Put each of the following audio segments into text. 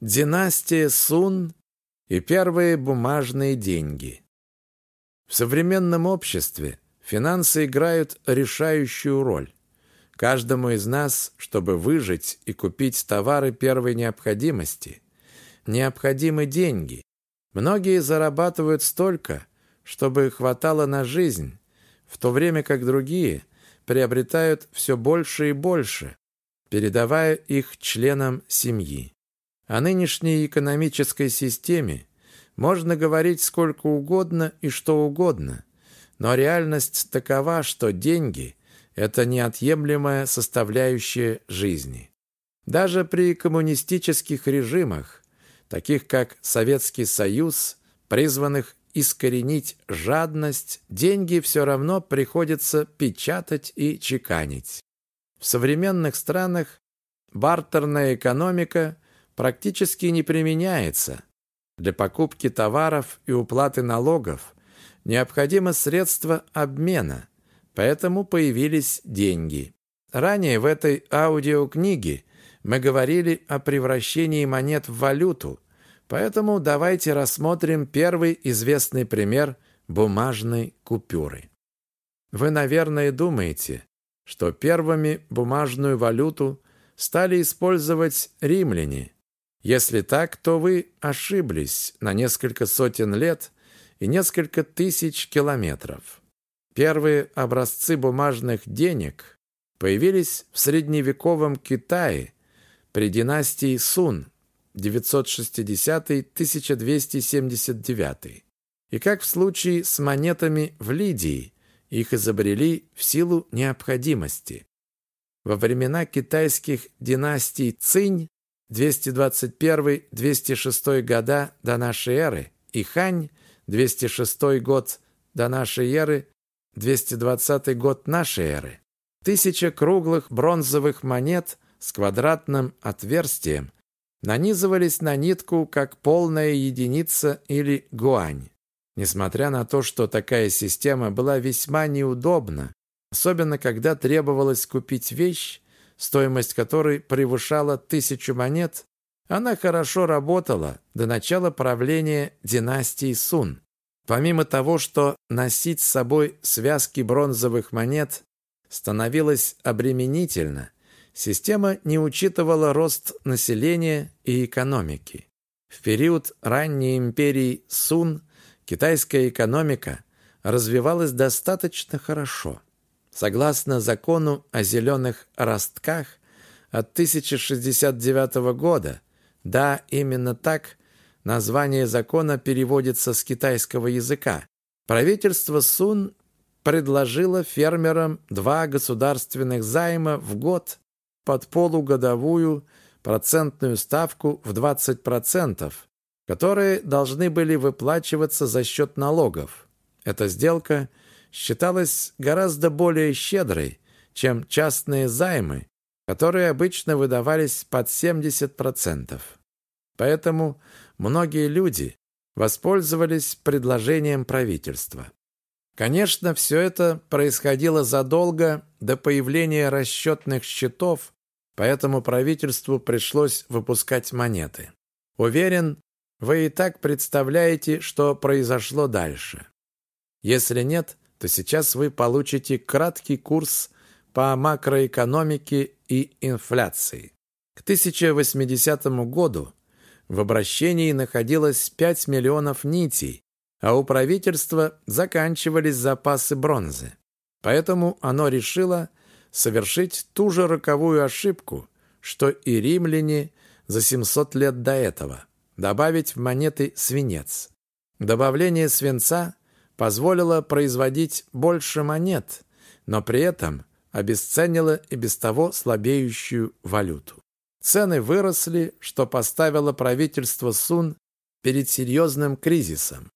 Династия Сун и первые бумажные деньги. В современном обществе финансы играют решающую роль. Каждому из нас, чтобы выжить и купить товары первой необходимости, необходимы деньги. Многие зарабатывают столько, чтобы хватало на жизнь, в то время как другие приобретают все больше и больше, передавая их членам семьи. О нынешней экономической системе можно говорить сколько угодно и что угодно, но реальность такова, что деньги – это неотъемлемая составляющая жизни. Даже при коммунистических режимах, таких как Советский Союз, призванных искоренить жадность, деньги все равно приходится печатать и чеканить. В современных странах бартерная экономика практически не применяется. Для покупки товаров и уплаты налогов необходимо средство обмена, поэтому появились деньги. Ранее в этой аудиокниге мы говорили о превращении монет в валюту, поэтому давайте рассмотрим первый известный пример бумажной купюры. Вы, наверное, думаете, что первыми бумажную валюту стали использовать римляне. Если так, то вы ошиблись на несколько сотен лет и несколько тысяч километров. Первые образцы бумажных денег появились в средневековом Китае при династии Сун 960-1279. И как в случае с монетами в Лидии, их изобрели в силу необходимости. Во времена китайских династий Цинь 221-206 года до нашей эры и Хань 206 год до нашей эры 220 год нашей эры. Тысяча круглых бронзовых монет с квадратным отверстием нанизывались на нитку как полная единица или гуань. Несмотря на то, что такая система была весьма неудобна, особенно когда требовалось купить вещь, стоимость которой превышала тысячу монет, она хорошо работала до начала правления династии Сун. Помимо того, что носить с собой связки бронзовых монет становилось обременительно, система не учитывала рост населения и экономики. В период ранней империи Сун Китайская экономика развивалась достаточно хорошо. Согласно закону о зеленых ростках от 1069 года, да, именно так, название закона переводится с китайского языка, правительство Сун предложило фермерам два государственных займа в год под полугодовую процентную ставку в 20%, которые должны были выплачиваться за счет налогов. Эта сделка считалась гораздо более щедрой, чем частные займы, которые обычно выдавались под 70%. Поэтому многие люди воспользовались предложением правительства. Конечно, все это происходило задолго до появления расчетных счетов, поэтому правительству пришлось выпускать монеты. Уверен, вы и так представляете, что произошло дальше. Если нет, то сейчас вы получите краткий курс по макроэкономике и инфляции. К 1080 году в обращении находилось 5 миллионов нитей, а у правительства заканчивались запасы бронзы. Поэтому оно решило совершить ту же роковую ошибку, что и римляне за 700 лет до этого добавить в монеты свинец. Добавление свинца позволило производить больше монет, но при этом обесценило и без того слабеющую валюту. Цены выросли, что поставило правительство Сун перед серьезным кризисом.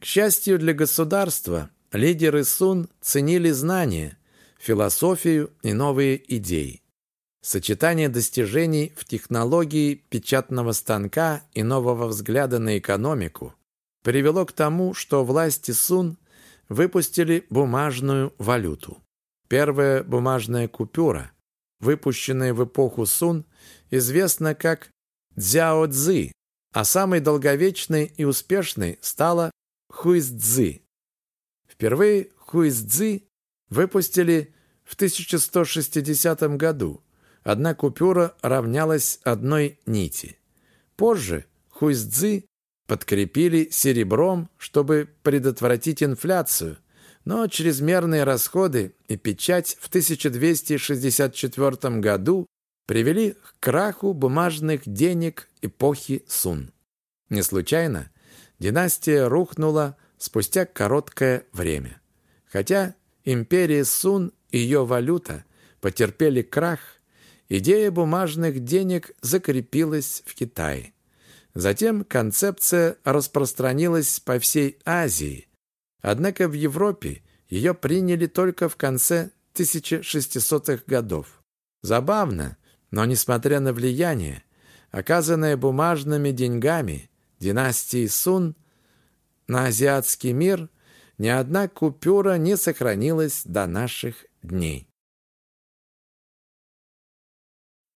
К счастью для государства, лидеры Сун ценили знания, философию и новые идеи. Сочетание достижений в технологии печатного станка и нового взгляда на экономику привело к тому, что власти Сун выпустили бумажную валюту. Первая бумажная купюра, выпущенная в эпоху Сун, известна как Цзяо Цзы, а самой долговечной и успешной стала Хуизцзы. Впервые Хуизцзы выпустили в 1160 году. Одна купюра равнялась одной нити. Позже Хуизцзы подкрепили серебром, чтобы предотвратить инфляцию, но чрезмерные расходы и печать в 1264 году привели к краху бумажных денег эпохи Сун. Не случайно династия рухнула спустя короткое время. Хотя империя Сун и ее валюта потерпели крах, идея бумажных денег закрепилась в Китае. Затем концепция распространилась по всей Азии, однако в Европе ее приняли только в конце 1600-х годов. Забавно, но несмотря на влияние, оказанное бумажными деньгами династии Сун на азиатский мир, ни одна купюра не сохранилась до наших дней.